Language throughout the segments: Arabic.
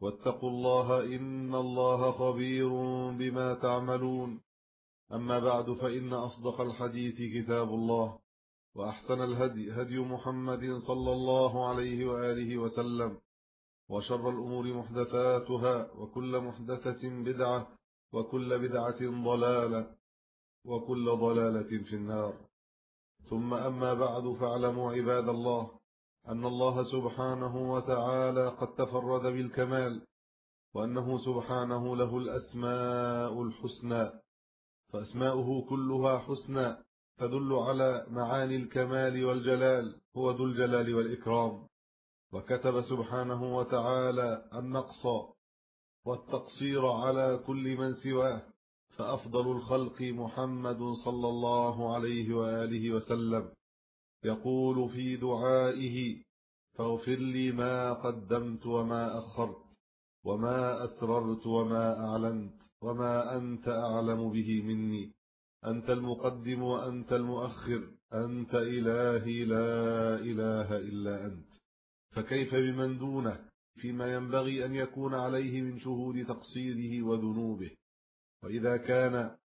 واتقوا الله إن الله خبير بما تعملون. أما بعد فإن أصدق الحديث كتاب الله وأحسن الهدي هدي محمد صلى الله عليه وآله وسلم وشر الأمور محدثاتها وكل محدثة بدعة وكل بدعة ضلالة وكل ضلالة في النار. ثم أما بعد فاعلموا عباد الله أن الله سبحانه وتعالى قد تفرد بالكمال وأنه سبحانه له الأسماء الحسنى فأسماؤه كلها حسنى تدل على معاني الكمال والجلال هو ذو الجلال والإكرام. وكتب سبحانه وتعالى النقص والتقصير على كل من سواه فأفضل الخلق محمد صلى الله عليه وآله وسلم. يقول في دعائه فاغفر لي ما قدمت وما أخرت وما أسررت وما أعلنت وما أنت أعلم به مني. أنت المقدم وأنت المؤخر أنت إلهي لا إله إلا أنت. فكيف بمن دونه؟ فيما ينبغي أن يكون عليه من شهود تقصيره وذنوبه. وإذا كان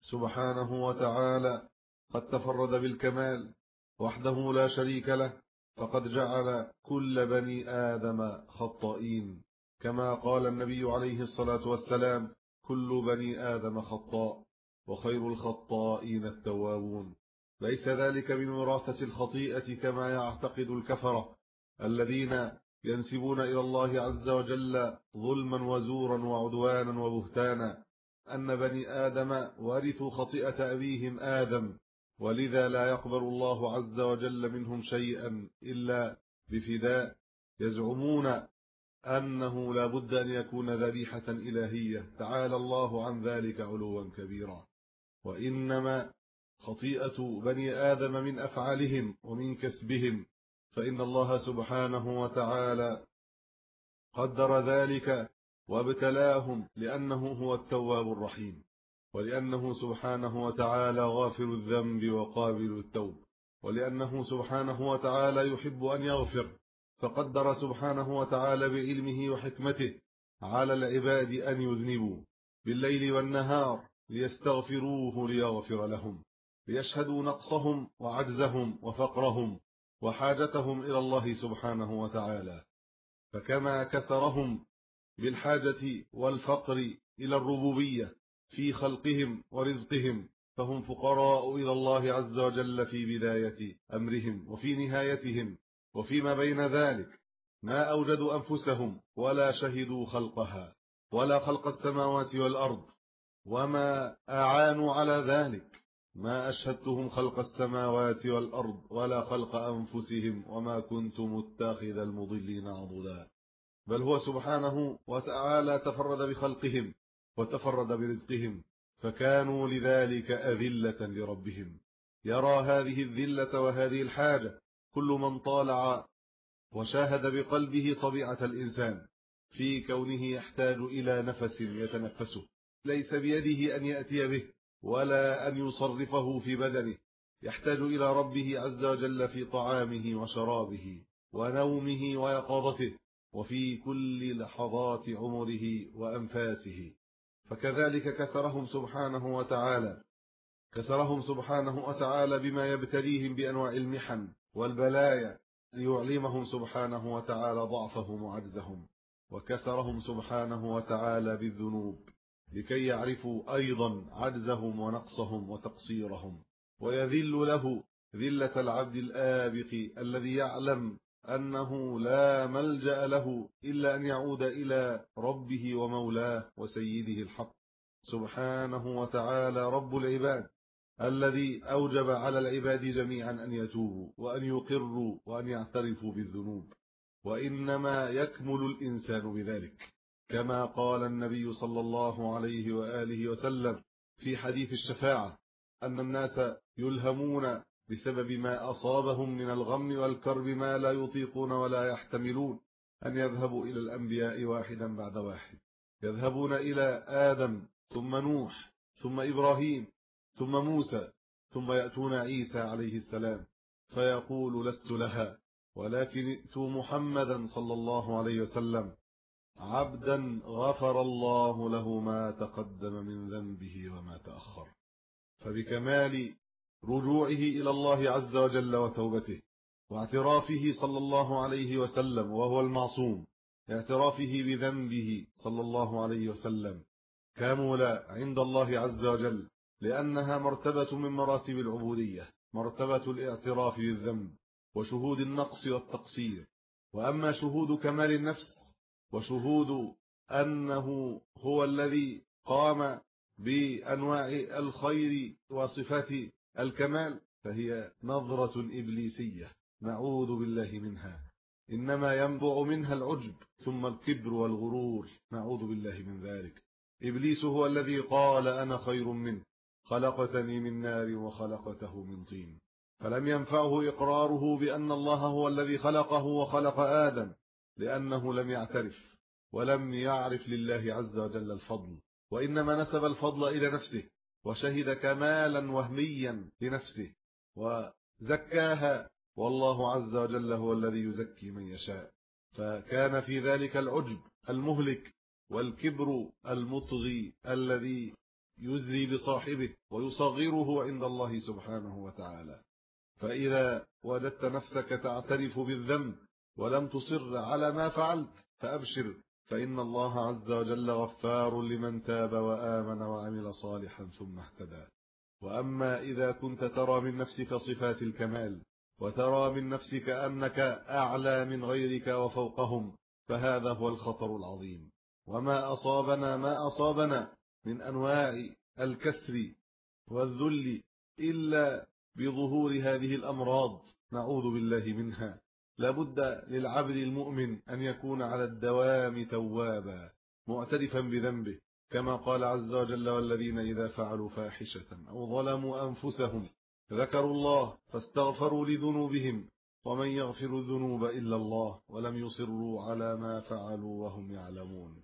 سبحانه وتعالى قد تفرد بالكمال وحده لا شريك له فقد جعل كل بني آدم خطائين. كما قال النبي عليه الصلاة والسلام كل بني آدم خطاء وخير الخطائين التوابون. ليس ذلك من وراثة الخطيئة كما يعتقد الكفرة الذين ينسبون إلى الله عز وجل ظلما وزورا وعدوانا وبهتانا. أن بني آدم ورثوا خطيئة أبيهم آدم ولذا لا يقبل الله عز وجل منهم شيئا إلا بفداء يزعمون أنه لا بد أن يكون ذبيحة إلهية. تعالى الله عن ذلك علوا كبيرا. وإنما خطيئة بني آدم من أفعالهم ومن كسبهم فإن الله سبحانه وتعالى قدر ذلك وابتلاهم لأنه هو التواب الرحيم. ولأنه سبحانه وتعالى غافر الذنب وقابل التوب. ولأنه سبحانه وتعالى يحب أن يغفر. فقدر سبحانه وتعالى بعلمه وحكمته على العباد أن يذنبوا بالليل والنهار ليستغفروه ليغفر لهم ليشهدوا نقصهم وعجزهم وفقرهم وحاجتهم إلى الله سبحانه وتعالى. فكما كسرهم بالحاجة والفقر إلى الربوبية في خلقهم ورزقهم فهم فقراء إلى الله عز وجل في بداية أمرهم وفي نهايتهم وفيما بين ذلك ما أوجدوا أنفسهم ولا شهدوا خلقها ولا خلق السماوات والأرض وما أعانوا على ذلك ما أشهدتهم خلق السماوات والأرض ولا خلق أنفسهم وما كنت متاخذ المضلين عضدا. بل هو سبحانه وتعالى تفرد بخلقهم وتفرد برزقهم فكانوا لذلك أذلة لربهم. يرى هذه الذلة وهذه الحاجة كل من طالع وشاهد بقلبه طبيعة الإنسان في كونه يحتاج إلى نفس يتنفسه. ليس بيده أن يأتي به ولا أن يصرفه في بدنه. يحتاج إلى ربه عز وجل في طعامه وشرابه ونومه ويقظته وفي كل لحظات عمره وأنفاسه. فكذلك كسرهم سبحانه وتعالى. كسرهم سبحانه وتعالى بما يبتليهم بأنواع المحن والبلايا ليعلمهم سبحانه وتعالى ضعفهم وعجزهم. وكسرهم سبحانه وتعالى بالذنوب لكي يعرفوا أيضا عجزهم ونقصهم وتقصيرهم. ويذل له ذلة العبد الآبق الذي يعلم أنه لا ملجأ له إلا أن يعود إلى ربه ومولاه وسيده الحق. سبحانه وتعالى رب العباد الذي أوجب على العباد جميعا أن يتوبوا وأن يقروا وأن يعترفوا بالذنوب. وإنما يكمل الإنسان بذلك. كما قال النبي صلى الله عليه وآله وسلم في حديث الشفاعة أن الناس يلهمون بسبب ما أصابهم من الغم والكرب ما لا يطيقون ولا يحتملون أن يذهبوا إلى الأنبياء واحدا بعد واحد. يذهبون إلى آدم ثم نوح ثم إبراهيم ثم موسى ثم يأتون عيسى عليه السلام. فيقول لست لها ولكن ائتوا محمدا صلى الله عليه وسلم. عبدا غفر الله له ما تقدم من ذنبه وما تأخر. فبكمال رجوعه إلى الله عز وجل وتوبته واعترافه صلى الله عليه وسلم وهو المعصوم اعترافه بذنبه صلى الله عليه وسلم. كامل عند الله عز وجل لأنها مرتبة من مراتب العبودية مرتبة الاعتراف بالذنب وشهود النقص والتقصير. وأما شهود كمال النفس وشهود أنه هو الذي قام بأنواع الخير وصفات الكمال فهي نظرة إبليسية نعوذ بالله منها. إنما ينبع منها العجب ثم الكبر والغرور نعوذ بالله من ذلك. إبليس هو الذي قال أنا خير منه خلقتني من نار وخلقته من طين. فلم ينفعه إقراره بأن الله هو الذي خلقه وخلق آدم لأنه لم يعترف ولم يعرف لله عز وجل الفضل. وإنما نسب الفضل إلى نفسه وشهد كمالا وهميا لنفسه وزكاها والله عز وجل هو الذي يزكي من يشاء. فكان في ذلك العجب المهلك والكبر المطغي الذي يزري بصاحبه ويصغره عند الله سبحانه وتعالى. فإذا وجدت نفسك تعترف بالذنب ولم تصر على ما فعلت فأبشر فإن الله عز وجل غفار لمن تاب وآمن وعمل صالحا ثم اهتدى. وأما إذا كنت ترى من نفسك صفات الكمال وترى من نفسك أنك أعلى من غيرك وفوقهم فهذا هو الخطر العظيم. وما أصابنا ما أصابنا من أنواع الكسر والذل إلا بظهور هذه الأمراض نعوذ بالله منها. لابد للعبد المؤمن أن يكون على الدوام توابا معترفا بذنبه كما قال عز وجل والذين إذا فعلوا فاحشة أو ظلموا أنفسهم ذكروا الله فاستغفروا لذنوبهم ومن يغفر الذنوب إلا الله ولم يصروا على ما فعلوا وهم يعلمون.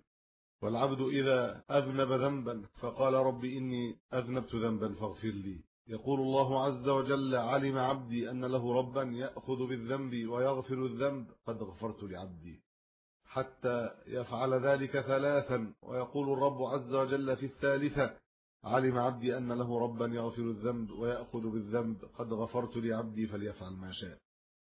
والعبد إذا أذنب ذنبا فقال رب إني أذنبت ذنبا فاغفر لي. يقول الله عز وجل علم عبدي أن له ربا يأخذ بالذنب ويغفر الذنب قد غفرت لعبدي حتى يفعل ذلك ثلاثا ويقول الرب عز وجل في الثالثة علم عبدي أن له ربا يغفر الذنب ويأخذ بالذنب قد غفرت لعبدي فليفعل ما شاء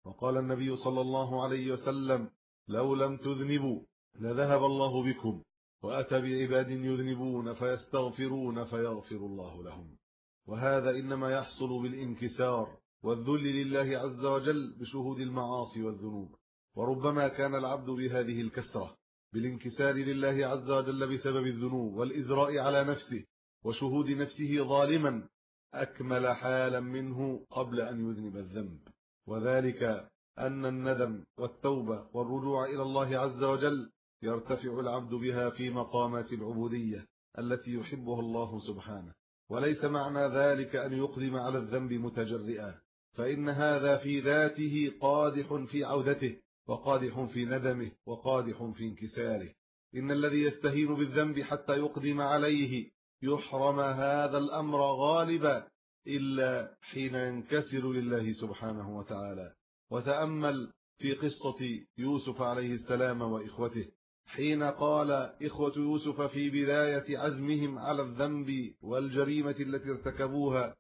وقال النبي صلى الله عليه وسلم لو لم تذنبوا لذهب الله بكم وأتى بعباد يذنبون فيستغفرون فيغفر الله لهم وهذا إنما يحصل بالانكسار والذل لله عز وجل بشهود المعاصي والذنوب. وربما كان العبد بهذه الكسرة بالانكسار لله عز وجل بسبب الذنوب والإزراء على نفسه وشهود نفسه ظالما أكمل حالا منه قبل أن يذنب الذنب. وذلك أن الندم والتوبة والرجوع إلى الله عز وجل يرتفع العبد بها في مقامات العبودية التي يحبها الله سبحانه. وليس معنى ذلك أن يقدم على الذنب متجرئا فإن هذا في ذاته قادح في عودته وقادح في ندمه وقادح في انكساره. إن الذي يستهين بالذنب حتى يقدم عليه يحرم هذا الأمر غالبا إلا حين ينكسر لله سبحانه وتعالى. وتأمل في قصة يوسف عليه السلام وإخوته. حين قال إخوة يوسف في بداية عزمهم على الذنب والجريمة التي ارتكبوها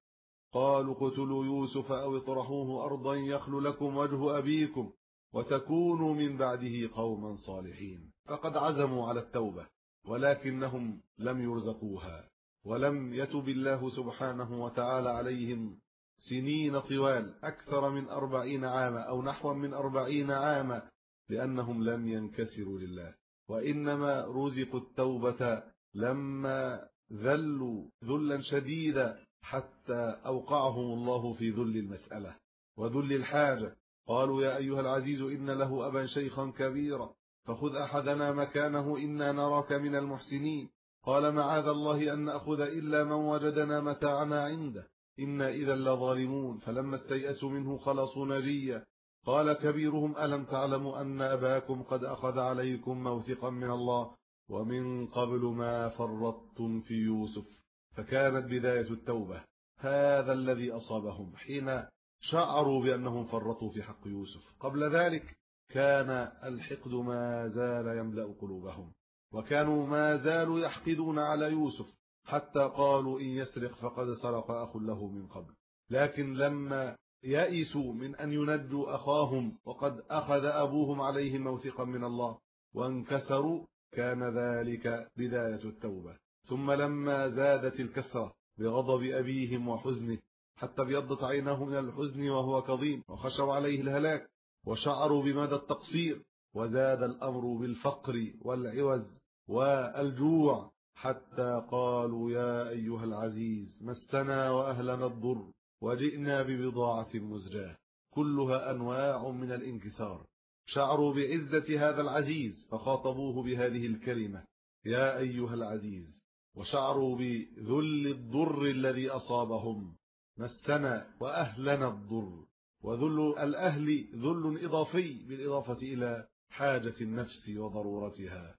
قالوا قتلوا يوسف أو اطرحوه أرضا يخل لكم وجه أبيكم وتكونوا من بعده قوما صالحين. فقد عزموا على التوبة ولكنهم لم يرزقوها ولم يتب الله سبحانه وتعالى عليهم سنين طوال أكثر من أربعين عاما أو نحو من أربعين عاما لأنهم لم ينكسروا لله. وإنما رزقوا التوبة لما ذلوا ذلا شديدا حتى أوقعهم الله في ذل المسألة وذل الحاجة. قالوا يا أيها العزيز إن له أبا شيخا كبيرا فخذ أحدنا مكانه إنا نراك من المحسنين. قال معاذ الله أن نأخذ إلا من وجدنا متاعنا عنده. إنا إذا لظالمون. فلما استيأسوا منه خلصوا نجيا. قال كبيرهم ألم تعلموا أن أباكم قد أخذ عليكم موثقا من الله ومن قبل ما فرطتم في يوسف فكانت بداية التوبة. هذا الذي أصابهم حين شعروا بأنهم فرطوا في حق يوسف. قبل ذلك كان الحقد ما زال يملأ قلوبهم وكانوا ما زالوا يحقدون على يوسف حتى قالوا إن يسرق فقد سرق أخ له من قبل. لكن لما يئسوا من أن يندوا أخاهم وقد أخذ أبوهم عليهم موثقا من الله وانكسروا كان ذلك بداية التوبة. ثم لما زادت الكسرة بغضب أبيهم وحزنه حتى ابيضت عيناه من الحزن وهو كظيم وخشوا عليه الهلاك وشعروا بمدى التقصير وزاد الأمر بالفقر والعوز والجوع حتى قالوا يا أيها العزيز مسنا وأهلنا الضر. وجئنا ببضاعة مزجاة كلها أنواع من الانكسار. شعروا بعزة هذا العزيز فخاطبوه بهذه الكلمة يا أيها العزيز. وشعروا بذل الضر الذي أصابهم. مسنا وأهلنا الضر. وذل الأهل ذل إضافي بالإضافة إلى حاجة النفس وضرورتها.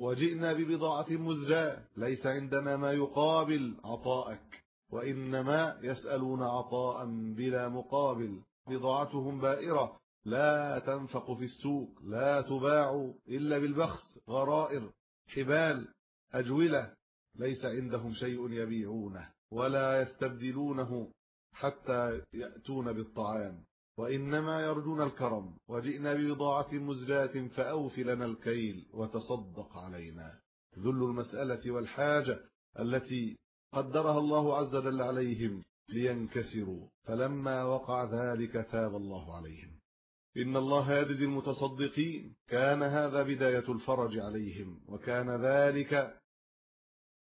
وجئنا ببضاعة مزجاة ليس عندنا ما يقابل عطاءك. وإنما يسألون عطاء بلا مقابل بضاعتهم بائرة لا تنفق في السوق لا تباع إلا بالبخس غرائر حبال أجولة ليس عندهم شيء يبيعونه ولا يستبدلونه حتى يأتون بالطعام. وإنما يرجون الكرم وجئنا ببضاعة مزجاة فأوف لنا الكيل وتصدق علينا. ذل المسألة والحاجة التي قدرها الله عز وجل عليهم لينكسروا. فلما وقع ذلك تاب الله عليهم. إن الله يجزي المتصدقين. كان هذا بداية الفرج عليهم. وكان ذلك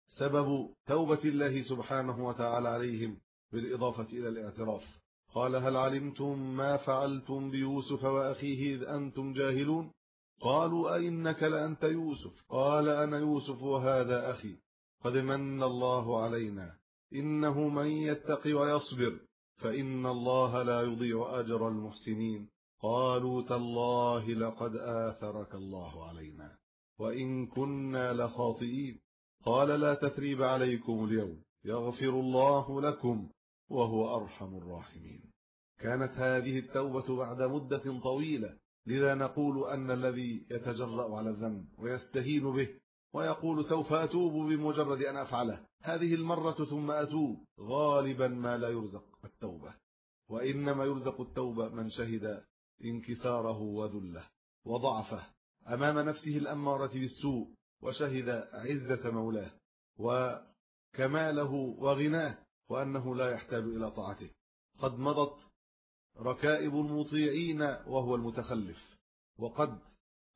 سبب توبة الله سبحانه وتعالى عليهم بالإضافة إلى الاعتراف. قال هل علمتم ما فعلتم بيوسف وأخيه إذ أنتم جاهلون؟ قالوا أئنك لأنت يوسف؟ قال أنا يوسف وهذا أخي. قد من الله علينا. إنه من يتقي ويصبر. فإن الله لا يضيع أجر المحسنين. قالوا تالله لقد آثرك الله علينا. وإن كنا لخاطئين. قال لا تثريب عليكم اليوم. يغفر الله لكم وهو أرحم الراحمين. كانت هذه التوبة بعد مدة طويلة. لذا نقول أن الذي يتجرأ على الذنب ويستهين به ويقول سوف أتوب بمجرد أن أفعله. هذه المرة ثم أتوب. غالبا ما لا يرزق التوبة. وإنما يرزق التوبة من شهد انكساره وذله وضعفه أمام نفسه الأمارة بالسوء وشهد عزة مولاه وكماله وغناه وأنه لا يحتاج إلى طاعته. قد مضت ركائب المطيعين وهو المتخلف. وقد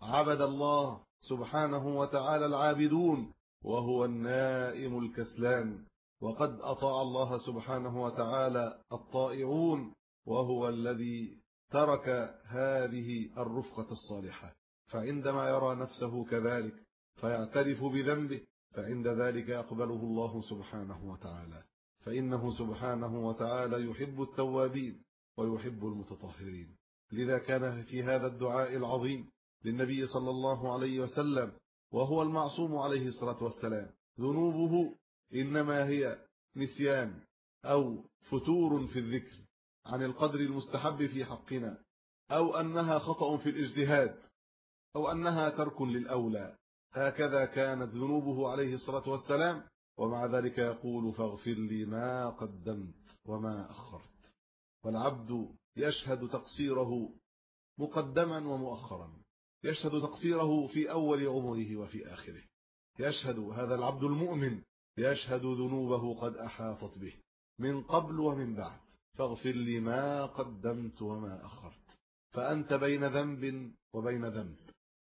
عبد الله سبحانه وتعالى العابدون وهو النائم الكسلان. وقد أطاع الله سبحانه وتعالى الطائعون وهو الذي ترك هذه الرفقة الصالحة. فعندما يرى نفسه كذلك فيعترف بذنبه فعند ذلك يقبله الله سبحانه وتعالى. فإنه سبحانه وتعالى يحب التوابين ويحب المتطهرين. لذا كان في هذا الدعاء العظيم. للنبي صلى الله عليه وسلم وهو المعصوم عليه الصلاة والسلام. ذنوبه إنما هي نسيان أو فتور في الذكر عن القدر المستحب في حقنا أو أنها خطأ في الاجتهاد أو أنها ترك للأولى. هكذا كانت ذنوبه عليه الصلاة والسلام ومع ذلك يقول فاغفر لي ما قدمت وما أخرت والعبد يشهد تقصيره مقدما ومؤخرا. يشهد تقصيره في أول عمره وفي آخره. يشهد هذا العبد المؤمن يشهد ذنوبه قد أحاطت به. من قبل ومن بعد. فاغفر لي ما قدمت وما أخرت. فأنت بين ذنب وبين ذنب.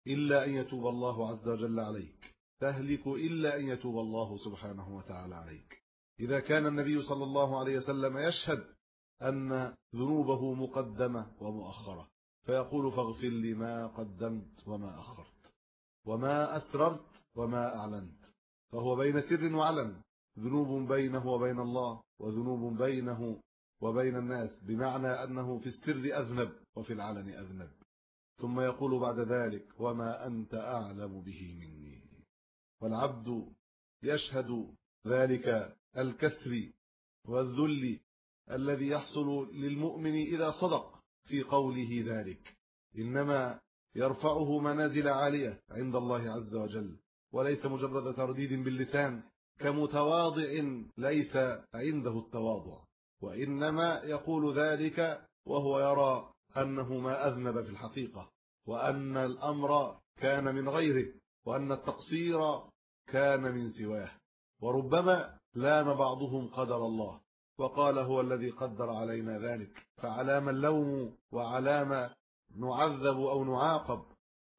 إلا أن يتوب الله عز وجل عليك. تهلك إلا أن يتوب الله سبحانه وتعالى عليك. إذا كان النبي صلى الله عليه وسلم يشهد أن ذنوبه مقدمة ومؤخرة. فيقول فاغفر لي ما قدمت وما أخرت وما أسررت وما أعلنت. فهو بين سر وعلن ذنوب بينه وبين الله وذنوب بينه وبين الناس بمعنى أنه في السر أذنب وفي العلن أذنب. ثم يقول بعد ذلك وما أنت أعلم به مني. والعبد يشهد ذلك الكسر والذل الذي يحصل للمؤمن إذا صدق. في قوله ذلك. إنما يرفعه منازل عالية عند الله عز وجل وليس مجرد ترديد باللسان كمتواضع ليس عنده التواضع وإنما يقول ذلك وهو يرى أنه ما أذنب في الحقيقة وأن الأمر كان من غيره وأن التقصير كان من سواه وربما لام بعضهم قدر الله وقال هو الذي قدر علينا ذلك. فعلام اللوم وعلام نعذب أو نعاقب.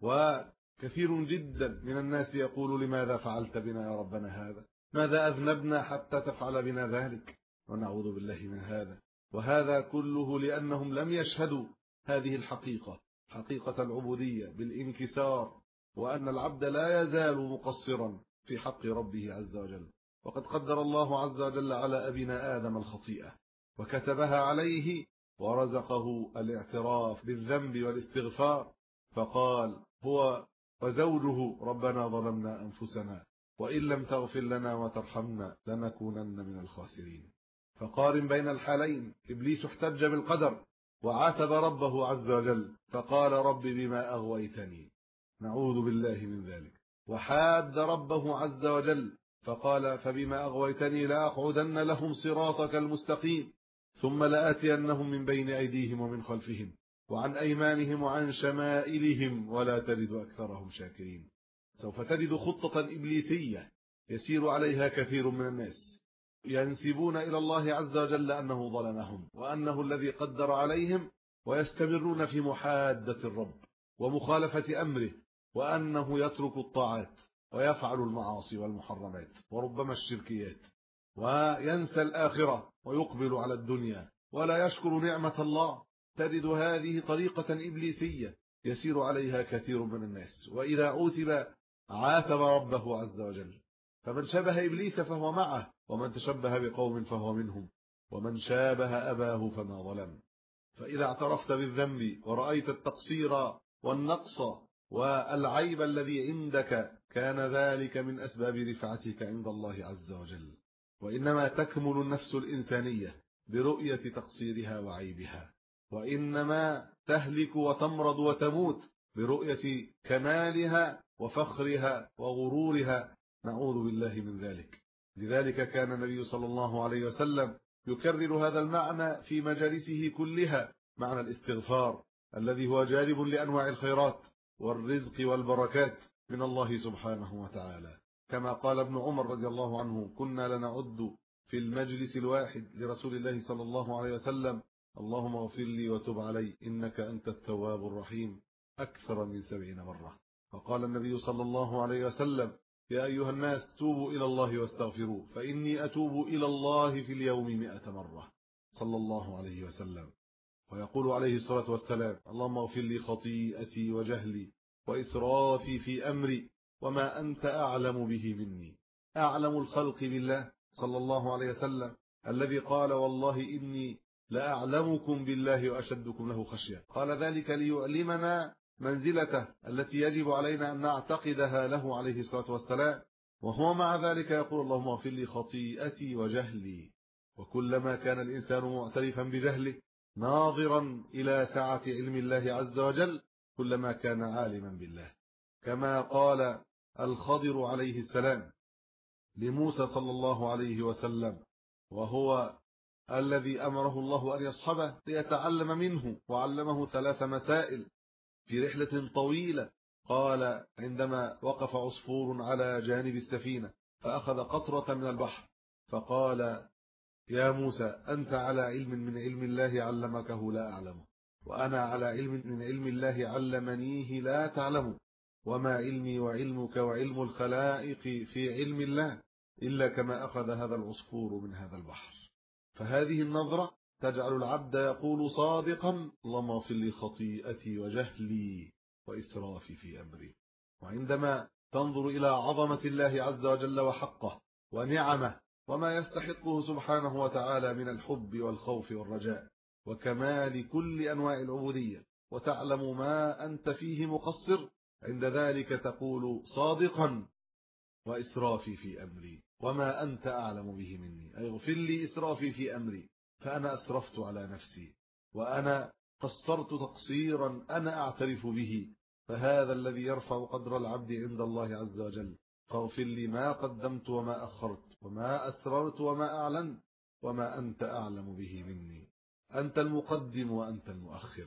وكثير جدا من الناس يقول لماذا فعلت بنا يا ربنا هذا؟ ماذا أذنبنا حتى تفعل بنا ذلك؟ ونعوذ بالله من هذا. وهذا كله لأنهم لم يشهدوا هذه الحقيقة حقيقة العبودية بالانكسار وأن العبد لا يزال مقصرا في حق ربه عز وجل. وقد قدر الله عز وجل على أبينا آدم الخطيئة وكتبها عليه ورزقه الاعتراف بالذنب والاستغفار فقال هو وزوجه ربنا ظلمنا أنفسنا وإن لم تغفر لنا وترحمنا لنكونن من الخاسرين. فقارن بين الحالين إبليس احتج بالقدر وعاتب ربه عز وجل فقال رب بما أغويتني نعوذ بالله من ذلك. وحاد ربه عز وجل فقال فبما أغويتني لأقعدن لهم صراطك المستقيم ثم لآتينهم من بين أيديهم ومن خلفهم وعن أيمانهم وعن شمائلهم ولا تجد أكثرهم شاكرين. سوف تجد خطة إبليسية يسير عليها كثير من الناس ينسبون إلى الله عز وجل أنه ظلمهم وأنه الذي قدر عليهم ويستمرون في محادة الرب ومخالفة أمره وأنه يترك الطاعات. ويفعل المعاصي والمحرمات وربما الشركيات وينسى الآخرة ويقبل على الدنيا ولا يشكر نعمة الله. تجد هذه طريقة إبليسية يسير عليها كثير من الناس وإذا عوتب عاتب ربه عز وجل. فمن شبه إبليس فهو معه ومن تشبه بقوم فهو منهم ومن شابه أباه فما ظلم. فإذا اعترفت بالذنب ورأيت التقصير والنقص والعيب الذي عندك كان ذلك من أسباب رفعتك عند الله عز وجل وإنما تكمل النفس الإنسانية برؤية تقصيرها وعيبها وإنما تهلك وتمرض وتموت برؤية كمالها وفخرها وغرورها. نعوذ بالله من ذلك. لذلك كان النبي صلى الله عليه وسلم يكرر هذا المعنى في مجالسه كلها معنى الاستغفار الذي هو جالب لأنواع الخيرات والرزق والبركات. من الله سبحانه وتعالى. كما قال ابن عمر رضي الله عنه كنا لنعد في المجلس الواحد لرسول الله صلى الله عليه وسلم. اللهم اغفر لي وتب علي إنك أنت التواب الرحيم. أكثر من سبعين مرة. وقال النبي صلى الله عليه وسلم يا أيها الناس توبوا إلى الله واستغفروا فإني أتوب إلى الله في اليوم مئة مرة. صلى الله عليه وسلم. ويقول عليه الصلاة والسلام اللهم اغفر لي خطيئتي وجهلي وإسرافي في أمري وما أنت أعلم به مني. أعلم الخلق بالله صلى الله عليه وسلم الذي قال والله إني لأعلمكم بالله وأشدكم له خشية. قال ذلك ليعلمنا منزلته التي يجب علينا أن نعتقدها له عليه الصلاة والسلام. وهو مع ذلك يقول اللهم اغفر لي خطيئتي وجهلي. وكلما كان الإنسان معترفا بجهله ناظرا إلى سعة علم الله عز وجل كلما كان عالما بالله. كما قال الخضر عليه السلام لموسى صلى الله عليه وسلم وهو الذي أمره الله أن يصحبه ليتعلم منه وعلمه ثلاث مسائل في رحلة طويلة. قال عندما وقف عصفور على جانب السفينة فأخذ قطرة من البحر فقال يا موسى أنت على علم من علم الله علمكه لا أعلمه. وأنا على علم من علم الله علمنيه لا تعلم. وما علمي وعلمك وعلم الخلائق في علم الله إلا كما أخذ هذا العصفور من هذا البحر. فهذه النظرة تجعل العبد يقول صادقا اللهم لي خطيئتي وجهلي وإسرافي في أمري. وعندما تنظر إلى عظمة الله عز وجل وحقه ونعمه وما يستحقه سبحانه وتعالى من الحب والخوف والرجاء وكمال كل أنواع العبودية وتعلم ما أنت فيه مقصر. عند ذلك تقول صادقا وإسرافي في أمري وما أنت أعلم به مني. أي اغفر لي إسرافي في أمري فأنا أسرفت على نفسي وأنا قصرت تقصيرا أنا أعترف به. فهذا الذي يرفع قدر العبد عند الله عز وجل. فاغفر لي ما قدمت وما أخرت وما أسررت وما أعلنت وما أنت أعلم به مني. أنت المقدم وأنت المؤخر.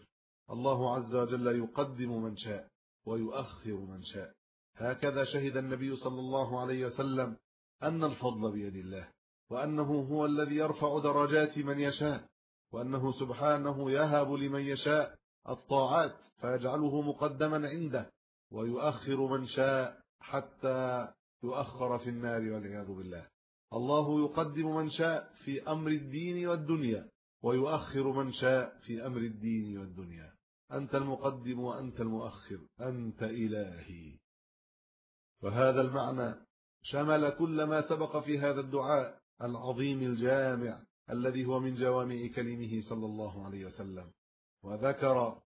الله عز وجل يقدم من شاء ويؤخر من شاء. هكذا شهد النبي صلى الله عليه وسلم أن الفضل بيد الله وأنه هو الذي يرفع درجات من يشاء وأنه سبحانه يهب لمن يشاء الطاعات فيجعله مقدما عنده ويؤخر من شاء حتى يؤخر في النار والعياذ بالله. الله يقدم من شاء في أمر الدين والدنيا ويؤخر من شاء في أمر الدين والدنيا. أنت المقدم وأنت المؤخر. أنت إلهي. وهذا المعنى شمل كل ما سبق في هذا الدعاء العظيم الجامع الذي هو من جوامع كلمه صلى الله عليه وسلم. وذكر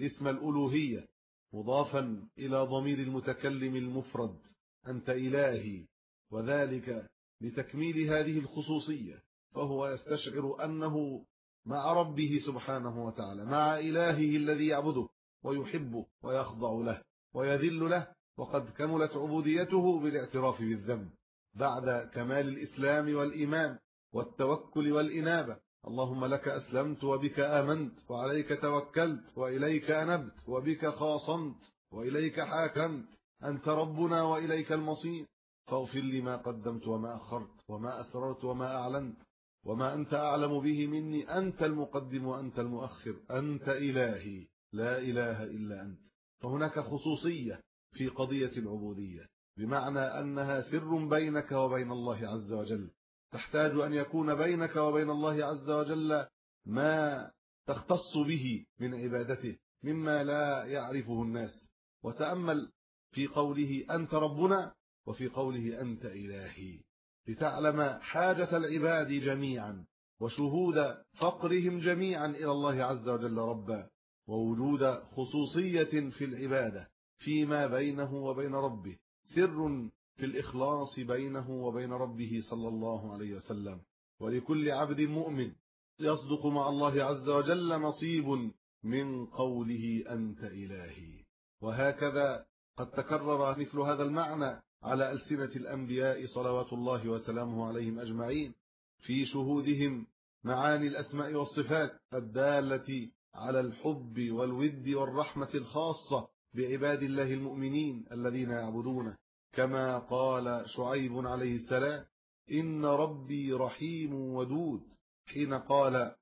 اسم الألوهية مضافا إلى ضمير المتكلم المفرد. أنت إلهي. وذلك لتكميل هذه الخصوصية. فهو يستشعر أنه مع ربه سبحانه وتعالى مع إلهه الذي يعبده ويحبه ويخضع له ويذل له وقد كملت عبوديته بالاعتراف بالذنب بعد كمال الإسلام والإيمان والتوكل والإنابة. اللهم لك أسلمت وبك آمنت وعليك توكلت وإليك أنبت وبك خاصمت وإليك حاكمت أنت ربنا وإليك المصير. فاغفر لي ما قدمت وما أخرت وما أسررت وما أعلنت. وما أنت أعلم به مني أنت المقدم وأنت المؤخر أنت إلهي لا إله إلا أنت. فهناك خصوصية في قضية العبودية بمعنى أنها سر بينك وبين الله عز وجل. تحتاج أن يكون بينك وبين الله عز وجل ما تختص به من عبادته مما لا يعرفه الناس. وتأمل في قوله أنت ربنا وفي قوله أنت إلهي. لتعلم حاجة العباد جميعا وشهود فقرهم جميعا إلى الله عز وجل ربا ووجود خصوصية في العبادة فيما بينه وبين ربه سر في الإخلاص بينه وبين ربه صلى الله عليه وسلم. ولكل عبد مؤمن يصدق مع الله عز وجل نصيب من قوله أنت إلهي. وهكذا قد تكرر مثل هذا المعنى على ألسنة الأنبياء صلوات الله وسلامه عليهم أجمعين في شهودهم معاني الأسماء والصفات الدالة على الحب والود والرحمة الخاصة بعباد الله المؤمنين الذين يعبدونه. كما قال شعيب عليه السلام إن ربي رحيم ودود. حين قال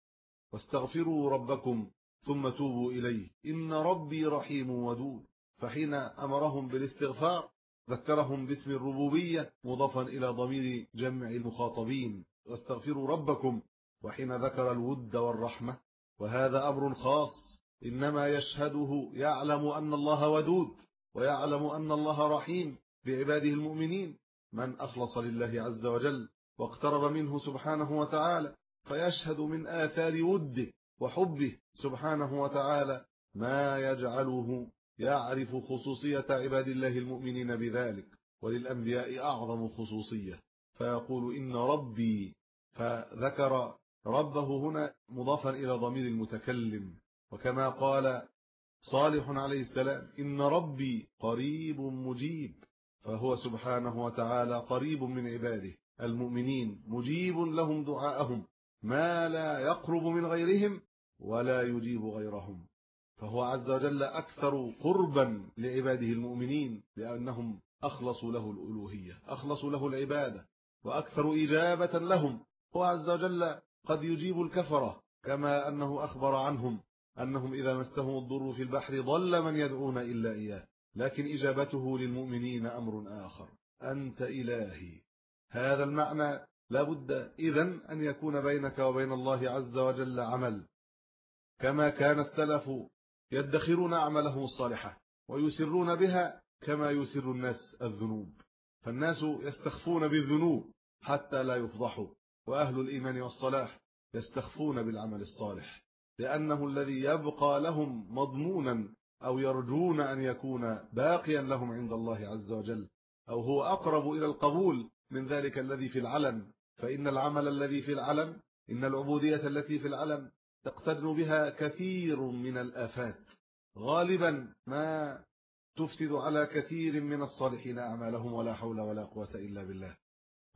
واستغفروا ربكم ثم توبوا إليه. إن ربي رحيم ودود. فحين أمرهم بالاستغفار ذكرهم باسم الربوبية مضافا إلى ضمير جمع المخاطبين. واستغفروا ربكم وحين ذكر الود والرحمة. وهذا أمر خاص. إنما يشهده يعلم أن الله ودود ويعلم أن الله رحيم بعباده المؤمنين. من أخلص لله عز وجل واقترب منه سبحانه وتعالى فيشهد من آثار وده وحبه سبحانه وتعالى ما يجعله يعرف خصوصية عباد الله المؤمنين بذلك وللأنبياء أعظم خصوصية. فيقول إن ربي فذكر ربه هنا مضافا إلى ضمير المتكلم. وكما قال صالح عليه السلام إن ربي قريب مجيب. فهو سبحانه وتعالى قريب من عباده المؤمنين مجيب لهم دعاءهم. ما لا يقرب من غيرهم ولا يجيب غيرهم. فهو عز وجل أكثر قربا لعباده المؤمنين لأنهم أخلصوا له الألوهية أخلصوا له العبادة وأكثر إجابة لهم. هو عز وجل قد يجيب الكفرة كما أنه أخبر عنهم أنهم إذا مسهم الضر في البحر ضل من يدعون إلا إياه. لكن إجابته للمؤمنين أمر آخر. أنت إلهي. هذا المعنى لابد إذن أن يكون بينك وبين الله عز وجل عمل. كما كان السلف يدخرون أعمالهم الصالحة ويسرون بها كما يسر الناس الذنوب. فالناس يستخفون بالذنوب حتى لا يفضحوا وأهل الإيمان والصلاح يستخفون بالعمل الصالح لأنه الذي يبقى لهم مضمونا أو يرجون أن يكون باقيا لهم عند الله عز وجل أو هو أقرب إلى القبول من ذلك الذي في العلن. فإن العمل الذي في العلن إن العبودية التي في العلن تقتدن بها كثير من الآفات. غالبا ما تفسد على كثير من الصالحين أعمالهم ولا حول ولا قوة إلا بالله.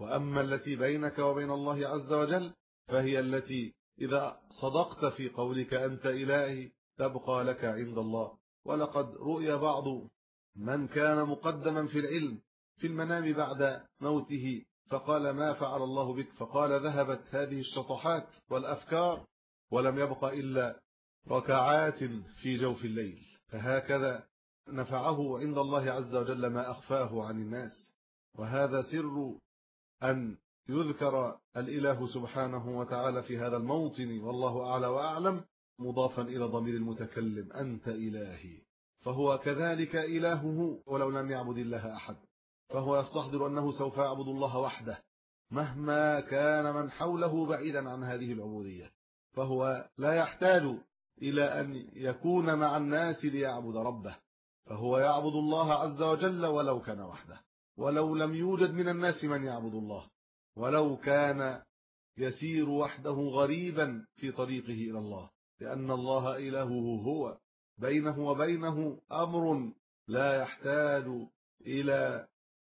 وأما التي بينك وبين الله عز وجل فهي التي إذا صدقت في قولك أنت إلهي تبقى لك عند الله. ولقد رؤي بعض من كان مقدما في العلم في المنام بعد موته فقال ما فعل الله بك؟ فقال ذهبت هذه الشطحات والأفكار ولم يبق إلا ركعات في جوف الليل فهكذا نفعه عند الله عز وجل ما أخفاه عن الناس. وهذا سر أن يذكر الإله سبحانه وتعالى في هذا الموطن والله أعلى وأعلم مضافا إلى ضمير المتكلم أنت إلهي. فهو كذلك إلهه ولو لم يعبد الله أحد. فهو يستحضر أنه سوف يعبد الله وحده مهما كان من حوله بعيدا عن هذه العبودية. فهو لا يحتاج إلى أن يكون مع الناس ليعبد ربه فهو يعبد الله عز وجل ولو كان وحده ولو لم يوجد من الناس من يعبد الله ولو كان يسير وحده غريبا في طريقه إلى الله لأن الله إلهه هو بينه وبينه أمر لا يحتاج إلى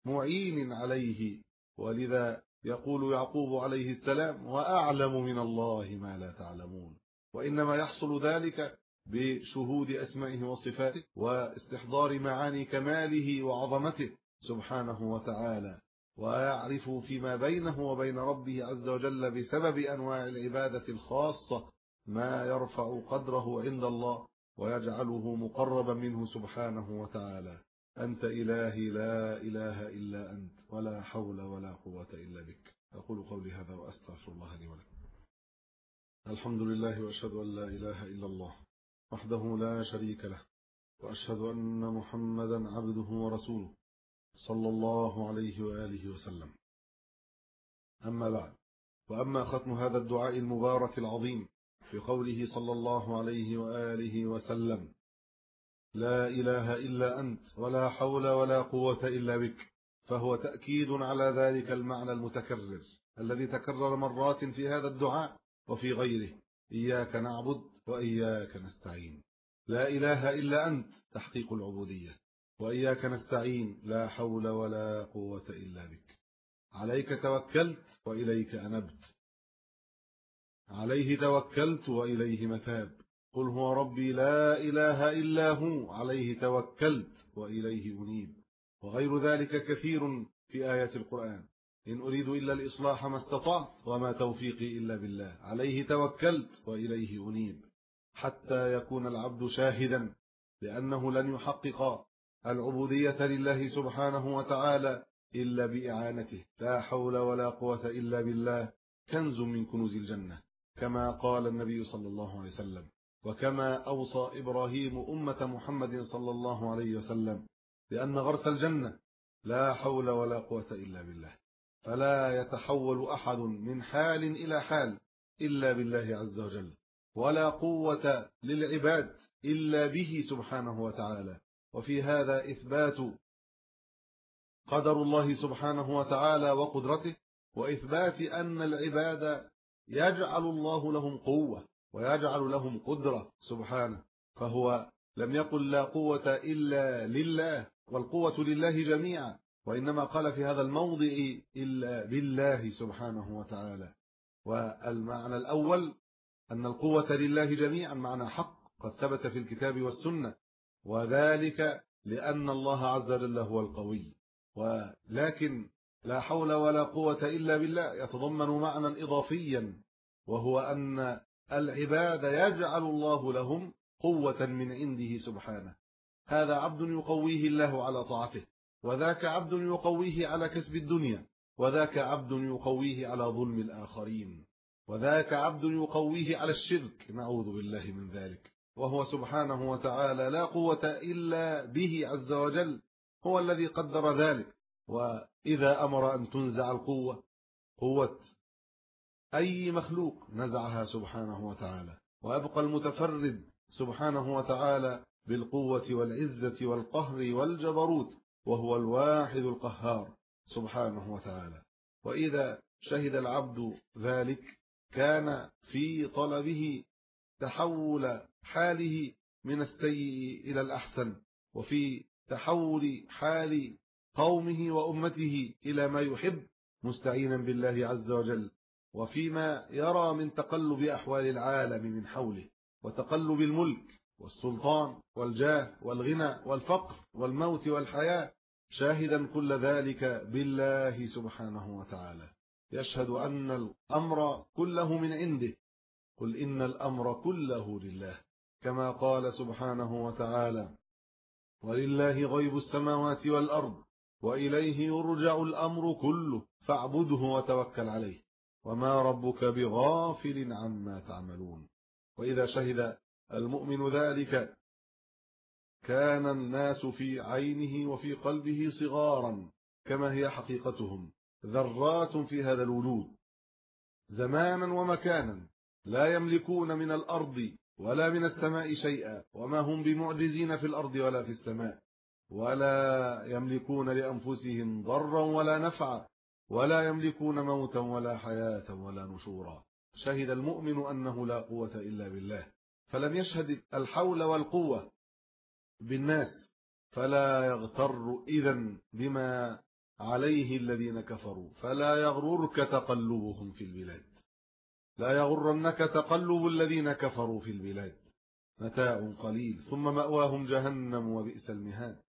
معين عليه ولذا يقول يعقوب عليه السلام وأعلم من الله ما لا تعلمون. وإنما يحصل ذلك بشهود أسمائه وصفاته واستحضار معاني كماله وعظمته سبحانه وتعالى. ويعرف فيما بينه وبين ربه عز وجل بسبب أنواع العبادة الخاصة ما يرفع قدره عند الله ويجعله مقربا منه سبحانه وتعالى. أنت إلهي لا إله إلا أنت ولا حول ولا قوة إلا بك. أقول قولي هذا وأستغفر الله لي ولكم. الحمد لله وأشهد أن لا إله إلا الله وحده لا شريك له وأشهد أن محمدا عبده ورسوله صلى الله عليه وآله وسلم. أما بعد وأما ختم هذا الدعاء المبارك العظيم في قوله صلى الله عليه وآله وسلم لا إله إلا أنت ولا حول ولا قوة إلا بك. فهو تأكيد على ذلك المعنى المتكرر الذي تكرر مرات في هذا الدعاء وفي غيره. إياك نعبد وإياك نستعين. لا إله إلا أنت تحقيق العبودية. وإياك نستعين لا حول ولا قوة إلا بك. عليك توكلت وإليك أنبت. عليه توكلت وإليه متاب قل هو ربي لا إله إلا هو عليه توكلت وإليه أنيب. وغير ذلك كثير في آيات القرآن. إن أريد إلا الإصلاح ما استطعت وما توفيقي إلا بالله. عليه توكلت وإليه أنيب. حتى يكون العبد شاهدا لأنه لن يحقق العبودية لله سبحانه وتعالى إلا بإعانته. لا حول ولا قوة إلا بالله. كنز من كنوز الجنة. كما قال النبي صلى الله عليه وسلم. وكما أوصى إبراهيم أمة محمد صلى الله عليه وسلم لأن غرس الجنة لا حول ولا قوة إلا بالله فلا يتحول أحد من حال إلى حال إلا بالله عز وجل ولا قوة للعباد إلا به سبحانه وتعالى. وفي هذا إثبات قدر الله سبحانه وتعالى وقدرته وإثبات أن العباد يجعل الله لهم قوة ويجعل لهم قدرة سبحانه. فهو لم يقل لا قوة إلا لله والقوة لله جميعا. وإنما قال في هذا الموضع إلا بالله سبحانه وتعالى. والمعنى الأول أن القوة لله جميعا معنى حق قد ثبت في الكتاب والسنة. وذلك لأن الله عز وجل هو القوي. ولكن لا حول ولا قوة إلا بالله يتضمن معنى إضافيا وهو أن العباد يجعل الله لهم قوة من عنده سبحانه. هذا عبد يقويه الله على طاعته وذاك عبد يقويه على كسب الدنيا وذاك عبد يقويه على ظلم الآخرين وذاك عبد يقويه على الشرك نعوذ بالله من ذلك. وهو سبحانه وتعالى لا قوة إلا به عز وجل هو الذي قدر ذلك. وإذا أمر أن تنزع القوة قوة أي مخلوق نزعها سبحانه وتعالى وأبقى المتفرد سبحانه وتعالى بالقوة والعزة والقهر والجبروت وهو الواحد القهار سبحانه وتعالى. وإذا شهد العبد ذلك كان في طلبه تحول حاله من السيء إلى الأحسن وفي تحول حال قومه وأمته إلى ما يحب مستعينا بالله عز وجل. وفيما يرى من تقلب أحوال العالم من حوله وتقلب الملك والسلطان والجاه والغنى والفقر والموت والحياة شاهدا كل ذلك بالله سبحانه وتعالى. يشهد أن الأمر كله من عنده قل إن الأمر كله لله كما قال سبحانه وتعالى ولله غيب السماوات والأرض وإليه يرجع الأمر كله فاعبده وتوكل عليه. وما ربك بغافل عما تعملون. وإذا شهد المؤمن ذلك كان الناس في عينه وفي قلبه صغارا كما هي حقيقتهم ذرات في هذا الوجود زمانا ومكانا لا يملكون من الأرض ولا من السماء شيئا وما هم بمعجزين في الأرض ولا في السماء ولا يملكون لأنفسهم ضرا ولا نفعا. ولا يملكون موتا ولا حياة ولا نشورا. شهد المؤمن أنه لا قوة إلا بالله. فلم يشهد الحول والقوة بالناس. فلا يغتر إذا بما عليه الذين كفروا. فلا يغررك تقلبهم في البلاد. لا يغرنك تقلب الذين كفروا في البلاد. متاع قليل. ثم مأواهم جهنم وبئس المهاد.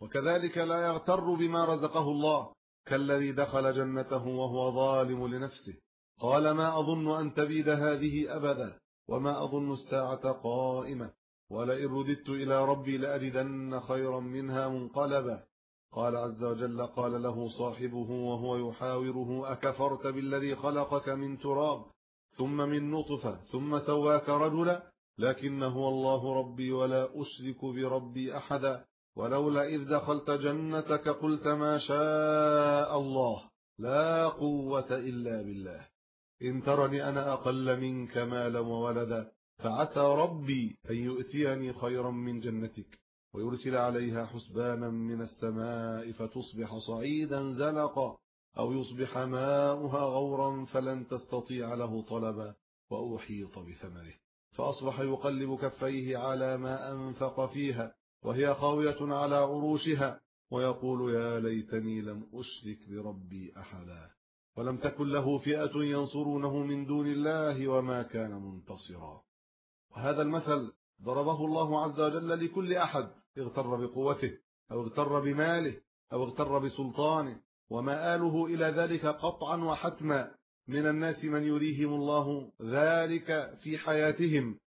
وكذلك لا يغتر بما رزقه الله. كالذي دخل جنته وهو ظالم لنفسه. قال ما أظن أن تبيد هذه أبدا وما أظن الساعة قائمة. ولئن رددت إلى ربي لأجدن خيرا منها منقلبا. قال عز وجل قال له صاحبه وهو يحاوره أكفرت بالذي خلقك من تراب ثم من نطفة ثم سواك رجلا؟ لكن هو الله ربي ولا أشرك بربي أحدا. ولولا إذ دخلت جنتك قلت ما شاء الله لا قوة إلا بالله. إن ترني أنا أقل منك مالا وولدا فعسى ربي أن يؤتيني خيرا من جنتك ويرسل عليها حسبانا من السماء فتصبح صعيدا زلقا أو يصبح ماؤها غورا فلن تستطيع له طلبا وأحيط بثمره فأصبح يقلب كفيه على ما أنفق فيها وهي خاوية على عروشها. ويقول يا ليتني لم أشرك بربي أحدا. ولم تكن له فئة ينصرونه من دون الله وما كان منتصرا. وهذا المثل ضربه الله عز وجل لكل أحد اغتر بقوته أو اغتر بماله أو اغتر بسلطانه. ومآله إلى ذلك قطعا وحتما. من الناس من يريهم الله ذلك في حياتهم.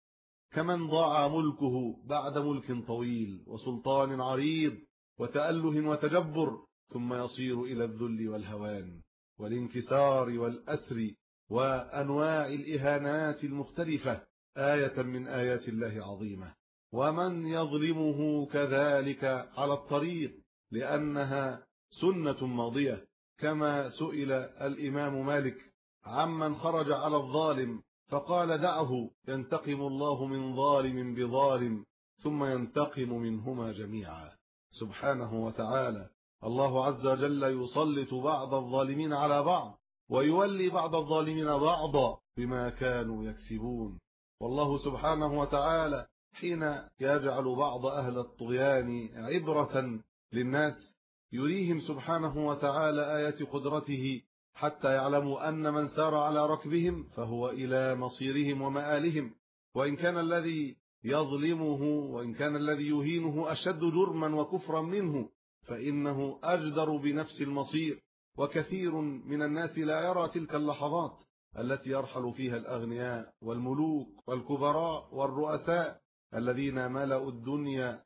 كمن ضاع ملكه بعد ملك طويل وسلطان عريض وتأله وتجبر ثم يصير إلى الذل والهوان والانكسار والأسر وأنواع الإهانات المختلفة آية من آيات الله عظيمة. ومن يظلمه كذلك على الطريق لأنها سنة ماضية كما سئل الإمام مالك عمن خرج على الظالم فقال دعه ينتقم الله من ظالم بظالم ثم ينتقم منهما جميعا. سبحانه وتعالى الله عز وجل يسلط بعض الظالمين على بعض ويولي بعض الظالمين بعضا بما كانوا يكسبون. والله سبحانه وتعالى حين يجعل بعض أهل الطغيان عبرة للناس يريهم سبحانه وتعالى آيات قدرته حتى يعلموا أن من سار على ركبهم فهو إلى مصيرهم ومآلهم. وإن كان الذي يظلمه وإن كان الذي يهينه أشد جرما وكفرا منه فإنه أجدر بنفس المصير. وكثير من الناس لا يرى تلك اللحظات التي يرحل فيها الأغنياء والملوك والكبراء والرؤساء الذين ملأوا الدنيا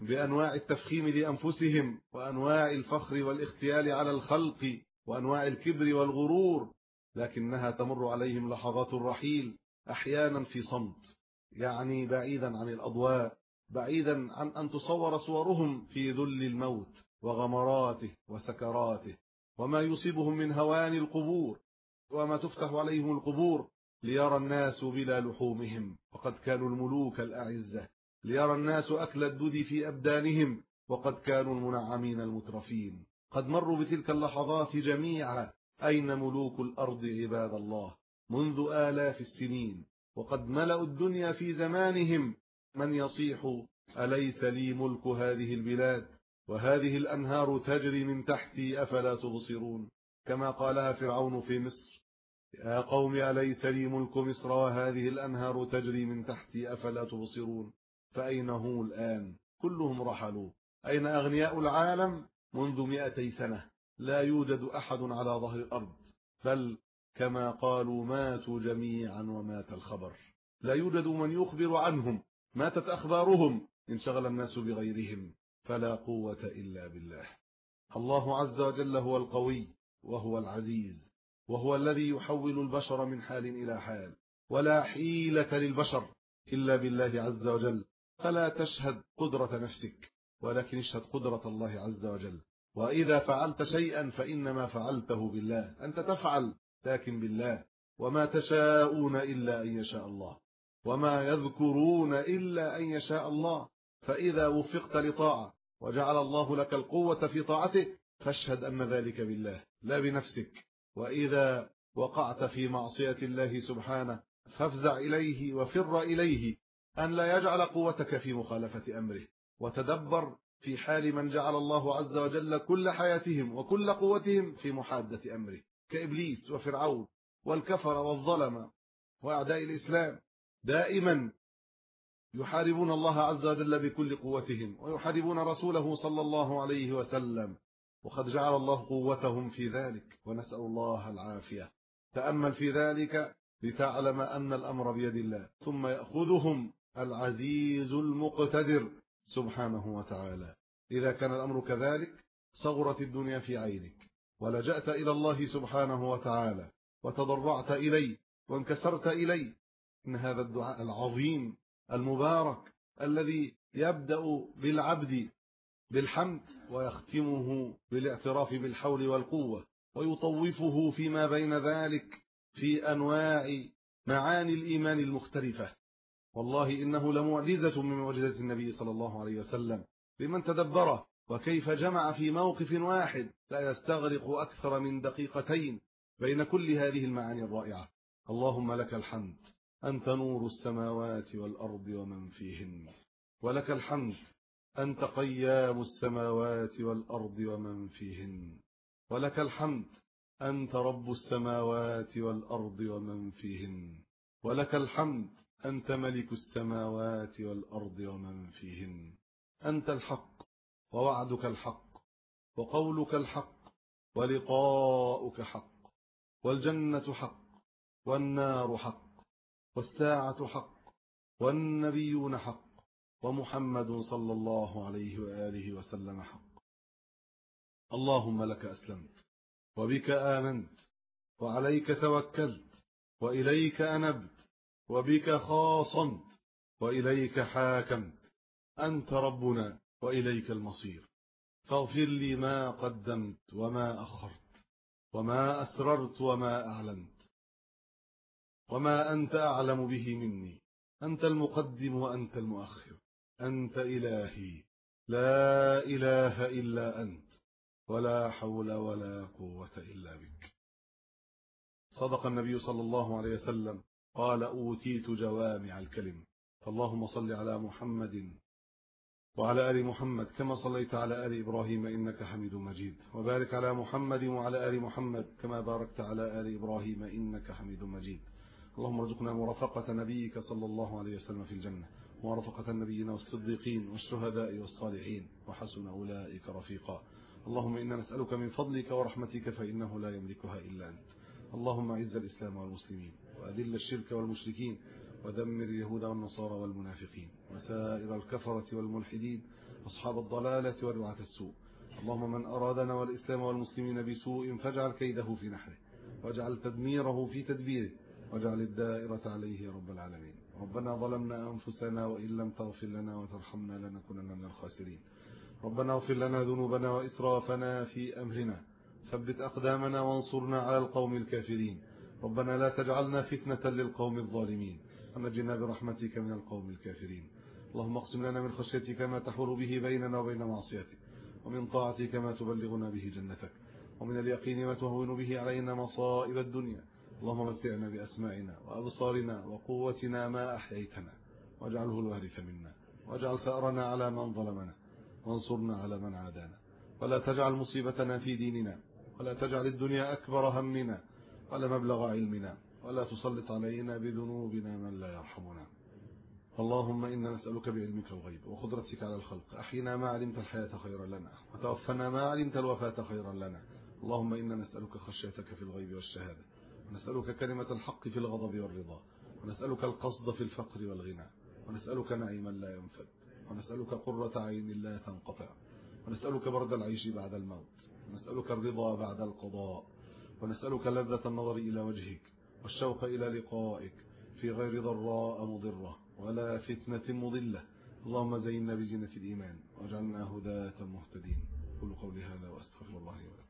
بأنواع التفخيم لأنفسهم وأنواع الفخر والاختيال على الخلق. وأنواع الكبر والغرور لكنها تمر عليهم لحظات الرحيل أحيانا في صمت يعني بعيدا عن الأضواء بعيدا عن أن تصور صورهم في ذل الموت وغمراته وسكراته وما يصيبهم من هوان القبور وما تفتح عليهم القبور ليرى الناس بلا لحومهم وقد كانوا الملوك الأعزة ليرى الناس أكل الدود في أبدانهم وقد كانوا المنعمين المترفين. قد مروا بتلك اللحظات جميعا. أين ملوك الأرض عباد الله؟ منذ آلاف السنين. وقد ملأوا الدنيا في زمانهم. من يصيح؟ أليس لي ملك هذه البلاد؟ وهذه الأنهار تجري من تحتي أفلا تبصرون؟ كما قالها فرعون في مصر. يا قوم أليس لي ملك مصر؟ وهذه الأنهار تجري من تحتي أفلا تبصرون؟ فأين هم الآن؟ كلهم رحلوا. أين أغنياء العالم؟ منذ مئتي سنة لا يوجد أحد على ظهر الأرض بل كما قالوا ماتوا جميعا ومات الخبر. لا يوجد من يخبر عنهم ماتت أخبارهم انشغل الناس بغيرهم فلا قوة إلا بالله. الله عز وجل هو القوي وهو العزيز وهو الذي يحول البشر من حال إلى حال ولا حيلة للبشر إلا بالله عز وجل. فلا تشهد قدرة نفسك. ولكن اشهد قدرة الله عز وجل. وإذا فعلت شيئا فإنما فعلته بالله. أنت تفعل لكن بالله. وما تشاءون إلا أن يشاء الله. وما يذكرون إلا أن يشاء الله. فإذا وفقت لطاعة وجعل الله لك القوة في طاعته فاشهد أن ذلك بالله لا بنفسك. وإذا وقعت في معصية الله سبحانه فافزع إليه وفر إليه أن لا يجعل قوتك في مخالفة أمره. وتدبر في حال من جعل الله عز وجل كل حياتهم وكل قوتهم في محادة أمره كإبليس وفرعون والكفر والظلم وأعداء الإسلام. دائما يحاربون الله عز وجل بكل قوتهم ويحاربون رسوله صلى الله عليه وسلم وقد جعل الله قوتهم في ذلك ونسأل الله العافية. تأمل في ذلك لتعلم أن الأمر بيد الله ثم يأخذهم العزيز المقتدر. سبحانه وتعالى. إذا كان الأمر كذلك صغرت الدنيا في عينك. ولجأت إلى الله سبحانه وتعالى. وتضرعت إليه وانكسرت إليه إن هذا الدعاء العظيم المبارك الذي يبدأ بالعبد بالحمد ويختمه بالاعتراف بالحول والقوة ويطوفه فيما بين ذلك في أنواع معاني الإيمان المختلفة. والله إنه لمعجزة من معجزة النبي صلى الله عليه وسلم. لمن تدبره وكيف جمع في موقف واحد لا يستغرق أكثر من دقيقتين بين كل هذه المعاني الرائعة. اللهم لك الحمد أنت نور السماوات والأرض ومن فيهن. ولك الحمد أنت قيام السماوات والأرض ومن فيهن. ولك الحمد أنت رب السماوات والأرض ومن فيهن. ولك الحمد أنت ملك السماوات والأرض ومن فيهن. أنت الحق ووعدك الحق وقولك الحق ولقاؤك حق والجنة حق والنار حق والساعة حق والنبيون حق ومحمد صلى الله عليه وآله وسلم حق. اللهم لك أسلمت وبك آمنت وعليك توكلت وإليك أنبت وبك خاصمت وإليك حاكمت. أنت ربنا وإليك المصير. فاغفر لي ما قدمت وما أخرت وما أسررت وما أعلنت. وما أنت أعلم به مني. أنت المقدم وأنت المؤخر. أنت إلهي. لا إله إلا أنت. ولا حول ولا قوة إلا بك. صدق النبي صلى الله عليه وسلم. قال أوتيت جوامع الكلم فاللهم صل على محمد وعلى آل محمد كما صليت على آل إبراهيم إنك حميد مجيد. وبارك على محمد وعلى آل محمد كما باركت على آل إبراهيم إنك حميد مجيد. اللهم ارزقنا مرافقة نبيك صلى الله عليه وسلم في الجنة ورفقة النبيين والصديقين والشهداء والصالحين وحسن أولئك رفيقا. اللهم إنا نسألك من فضلك ورحمتك فإنه لا يملكها إلا أنت. اللهم أعز الإسلام والمسلمين. وأذل الشرك والمشركين ودمر اليهود والنصارى والمنافقين وسائر الكفرة والملحدين أصحاب الضلالة ودعاة السوء. اللهم من أرادنا والإسلام والمسلمين بسوء فاجعل كيده في نحره واجعل تدميره في تدبيره واجعل الدائرة عليه يا رب العالمين. ربنا ظلمنا أنفسنا وإن لم تغفر لنا وترحمنا لنكونن من الخاسرين. ربنا اغفر لنا ذنوبنا وإسرافنا في أمرنا. ثبت أقدامنا وانصرنا على القوم الكافرين. ربنا لا تجعلنا فتنة للقوم الظالمين. ونجنا برحمتك من القوم الكافرين. اللهم اقسم لنا من خشيتك ما تحول به بيننا وبين معصيتك. ومن طاعتك ما تبلغنا به جنتك. ومن اليقين ما تهون به علينا مصائب الدنيا. اللهم متعنا بأسمائنا وأبصارنا وقوتنا ما أحييتنا. واجعله الوارث منا. واجعل ثأرنا على من ظلمنا. وانصرنا على من عادانا. ولا تجعل مصيبتنا في ديننا. ولا تجعل الدنيا أكبر همنا. ولا مبلغ علمنا ولا تسلط علينا بذنوبنا من لا يرحمنا. اللهم إنا نسألك بعلمك الغيب وقدرتك على الخلق. أحينا ما علمت الحياة خيرا لنا وتوفنا ما علمت الوفاة خيرا لنا. اللهم إنا نسألك خشيتك في الغيب والشهادة. ونسألك كلمة الحق في الغضب والرضا. ونسألك القصد في الفقر والغنى. ونسألك نعيما لا ينفد. ونسألك قرة عين لا تنقطع. ونسألك برد العيش بعد الموت. ونسألك الرضا بعد القضاء. ونسألك لذة النظر إلى وجهك والشوق إلى لقائك في غير ضراء مضرة ولا فتنة مضلة. اللهم زينا بزينة الإيمان واجعلنا هداة مهتدين. قولوا قولي هذا وأستغفر الله ولكم.